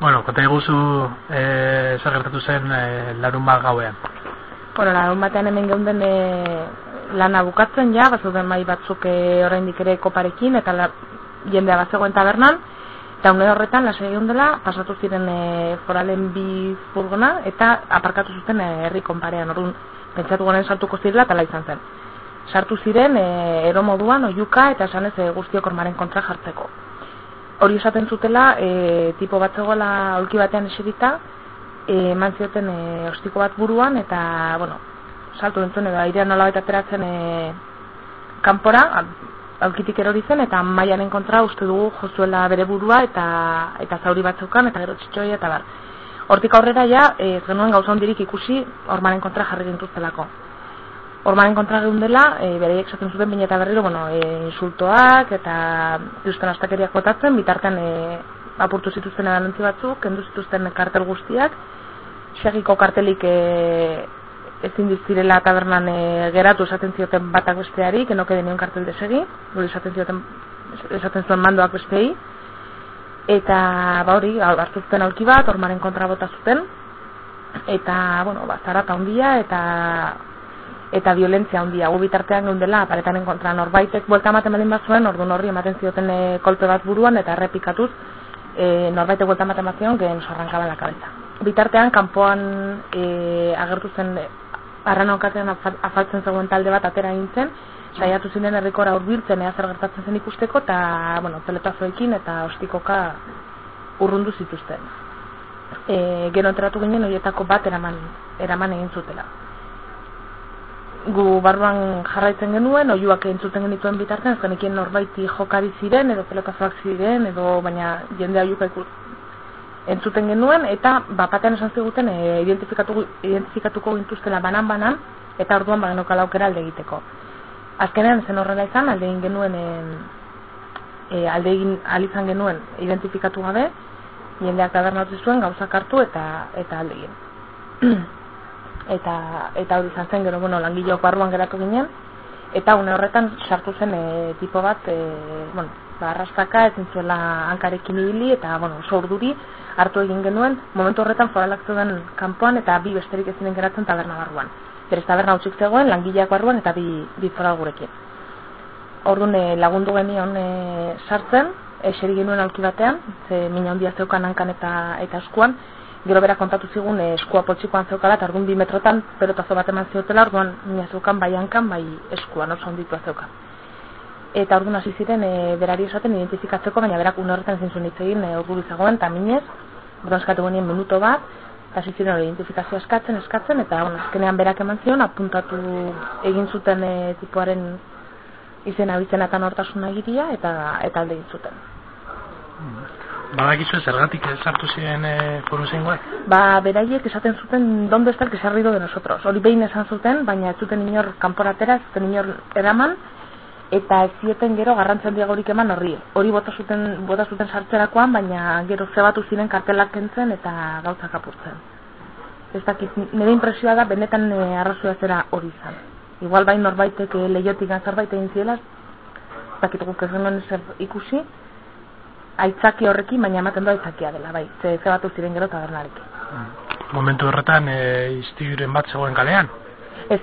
Bueno, konta eguzu e, zer gertatu zen e, larun bat gauean. Bueno, larun batean hemen geunden e, lana bukatzen ja, bazuden mai batzuk e, oraindik ere koparekin eta la, jendea bazegoen tabernan, eta une horretan lasa egon dela, pasatu ziren e, foralen bi furgona eta aparkatu zuten herri konparean, orduan pentsatu gonen sartuko zirela eta izan zen. Sartu ziren e, ero moduan, oiuka eta esan ez e, guztiok ormaren kontra jartzeko hori esaten zutela e, tipo bat zegoela aulki batean eserita e, eman zioten e, ostiko bat buruan eta bueno, saltu entzun edo airean nola ateratzen e, kanpora aulkitik erori zen eta maianen kontra uste dugu jozuela bere burua eta eta zauri bat zeukan eta gero txitxoia eta bar. Hortik aurrera ja ez genuen gauza hondirik ikusi ormaren kontra jarri gintuztelako Ormaren kontra geundela, e, bereiek esaten zuten bine eta berriro, bueno, e, insultoak eta zituzten astakeriak botatzen, bitartean e, apurtu zituzten edanontzi batzuk, kendu zituzten kartel guztiak, segiko kartelik e, ezin dizirela tabernan e, geratu esaten zioten batak besteari, que no quede ni un cartel de segi, esaten zioten esaten zuen mandoak bestei, eta ba hori, hartu zuten aurki bat, ormaren kontra bota zuten, eta, bueno, ba, zarata handia, eta eta violentzia handia. Gu bitartean geundela aparetanen kontra norbaitek buelta ematen baldin bazuen ordun horri ematen zioten e, kolpe bat buruan eta errepikatuz e, norbaitek buelta ematen bazion gen sorrankaba la cabeza. Bitartean kanpoan e, agertu zen arranokatean afaltzen zegoen talde bat atera gintzen saiatu ziren herrikora hurbiltzen ea zer gertatzen zen ikusteko eta bueno peletazoekin eta ostikoka urrundu zituzten. E, gero enteratu ginen horietako bat eraman, eraman egin zutela gu barruan jarraitzen genuen, oiuak entzuten genituen bitartzen, ez genekien norbaiti jokari ziren, edo pelotazoak ziren, edo baina jende oiuka entzuten genuen, eta bapatean esan ziguten e, identifikatu, identifikatuko gintuztela banan-banan, eta orduan bagen okala aukera alde egiteko. Azkenean zen horrela izan, alde egin genuen, e, alde egin alizan genuen identifikatu gabe, jendeak taberna zuen, gauzak hartu eta, eta alde egin. eta eta hori izan zen gero bueno langileok barruan geratu ginen eta une horretan sartu zen e, tipo bat e, bueno ba arrastaka ezin zuela hankarekin ibili eta bueno oso urduri hartu egin genuen. Momentu horretan foralak zeuden kanpoan eta bi besterik ezinen geratzen taberna barruan. Berez taberna utzik zegoen langileak barruan eta bi bi foral gurekin. Orduan e, lagundu genion e, sartzen, eseri genuen alki batean, ze mina handia zeukan hankan eta, eta eskuan, gero bera kontatu zigun eh, eskua potxikoan zeukala, eta argun bi metrotan pelotazo bat eman ziotela, orduan nina zeukan bai hankan, bai eskuan, oso onditua zeukan. Eta orduan hasi ziren e, berari esaten identifikatzeko, baina berak une horretan ezin zuen hitz egin e, ordu bizagoen, eta minez, orduan eskatu genien minuto bat, eta hasi ziren identifikazio eskatzen, eskatzen, eta bueno, azkenean berak eman zion, apuntatu egin zuten e, tipuaren izena bizena eta nortasuna egiria, eta, eta alde egin zuten. Mm. Badakizu zergatik sartu ziren e, foru zeingoak? Ba, beraiek esaten zuten donde está el que se ha rido de nosotros. Hori behin esan zuten, baina ez zuten inor kanporatera, ez zuten inor eraman, eta ez zieten gero garrantzen diagorik eman horri. Hori bota zuten, bota zuten sartzerakoan, baina gero zebatu ziren kartelak kentzen eta gauzak apurtzen. Ez dakit, nire impresioa da, benetan e, arrazoa zera hori izan. Igual bain norbaitek e, lehiotik zerbait egin ziela, ez dakit guk ez ikusi, aitzaki horrekin, baina ematen da aitzakia dela, bai, ze, ze batu ziren gero tabernarekin. Mm. Momentu horretan, e, bat zegoen kalean? Ez,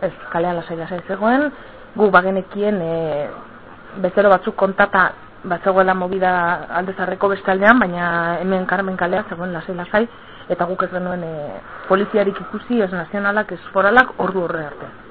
ez, kalean lasai lasai zegoen, gu bagenekien e, bezero batzuk kontata bat zegoela movida aldezarreko bestaldean, baina hemen karmen kalea zegoen lasai lasai, eta guk ez genuen e, poliziarik ikusi, ez nazionalak, ez foralak, ordu horre arte.